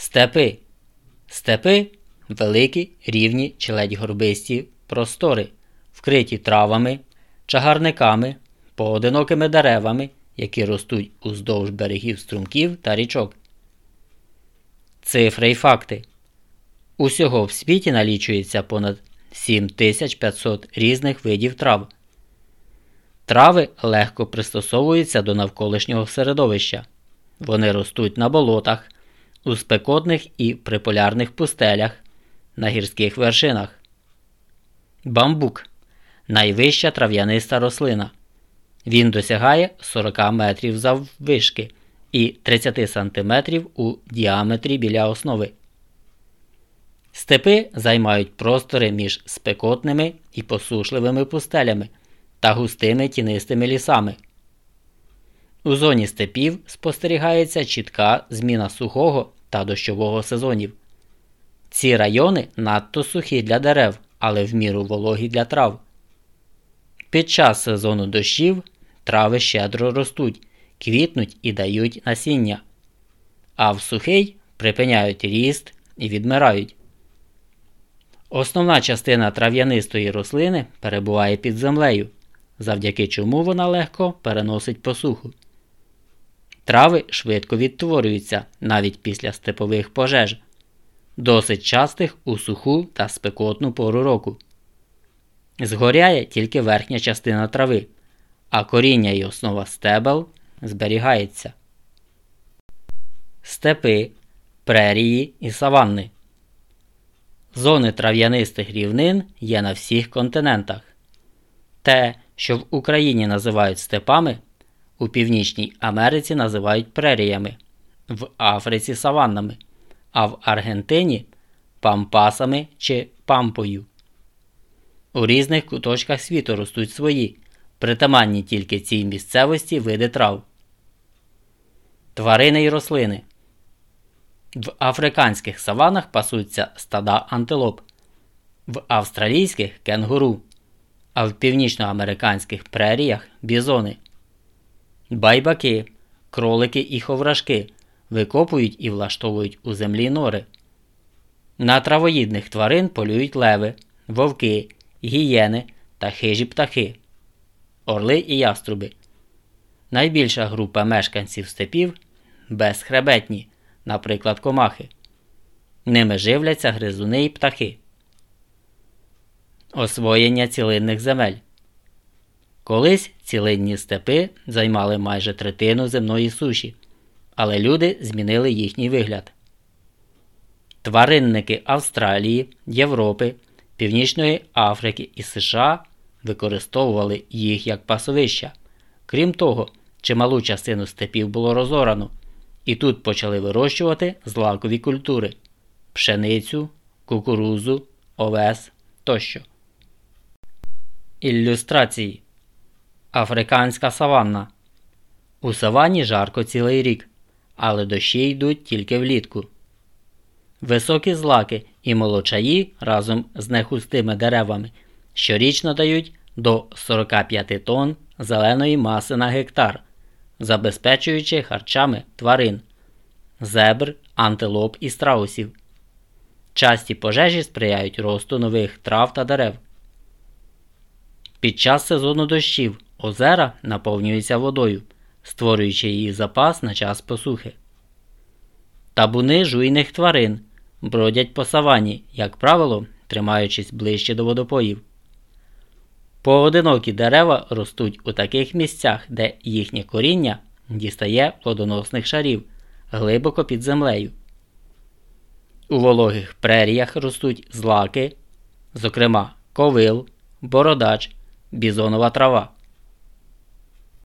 Степи. Степи великі, рівні чи ледь горбисті простори, вкриті травами, чагарниками, поодинокими деревами, які ростуть уздовж берегів струмків та річок. Цифри й факти. Усього в світі налічується понад 7500 різних видів трав. Трави легко пристосовуються до навколишнього середовища. Вони ростуть на болотах, у спекотних і приполярних пустелях, на гірських вершинах. Бамбук найвища трав'яниста рослина. Він досягає 40 метрів заввишки і 30 см у діаметрі біля основи. Степи займають простори між спекотними і посушливими пустелями та густими тінистими лісами. У зоні степів спостерігається чітка зміна сухого та дощового сезонів. Ці райони надто сухі для дерев, але в міру вологі для трав. Під час сезону дощів трави щедро ростуть, квітнуть і дають насіння, а в сухий припиняють ріст і відмирають. Основна частина трав'янистої рослини перебуває під землею, завдяки чому вона легко переносить посуху. Трави швидко відтворюються навіть після степових пожеж, досить частих у суху та спекотну пору року. Згоряє тільки верхня частина трави, а коріння і основа стебел зберігається. Степи, прерії і саванни. Зони трав'янистих рівнин є на всіх континентах. Те, що в Україні називають степами, у Північній Америці називають преріями, в Африці саваннами, а в Аргентині пампасами чи пампою. У різних куточках світу ростуть свої, притаманні тільки цій місцевості види трав. Тварини й рослини. В африканських саванах пасуться стада антилоп, в австралійських кенгуру, а в північноамериканських преріях бізони. Байбаки, кролики і ховрашки викопують і влаштовують у землі нори. На травоїдних тварин полюють леви, вовки, гієни та хижі птахи, орли і яструби. Найбільша група мешканців степів безхребетні, наприклад, комахи. Ними живляться гризуни і птахи. Освоєння цілинних земель. Колись цілинні степи займали майже третину земної суші, але люди змінили їхній вигляд. Тваринники Австралії, Європи, Північної Африки і США використовували їх як пасовища. Крім того, чималу частину степів було розорано, і тут почали вирощувати злакові культури пшеницю, кукурузу, овес тощо. Ілюстрації Африканська саванна. У саванні жарко цілий рік, але дощі йдуть тільки влітку. Високі злаки і молочаї разом з нехустими деревами щорічно дають до 45 тонн зеленої маси на гектар, забезпечуючи харчами тварин, зебр, антилоп і страусів. Часті пожежі сприяють росту нових трав та дерев. Під час сезону дощів озера наповнюються водою, створюючи її запас на час посухи. Табуни жуйних тварин бродять по савані, як правило, тримаючись ближче до водопоїв. Поодинокі дерева ростуть у таких місцях, де їхнє коріння дістає плодоносних шарів глибоко під землею. У вологих преріях ростуть злаки, зокрема ковил, бородач, бізонова трава.